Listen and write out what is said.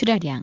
출하량.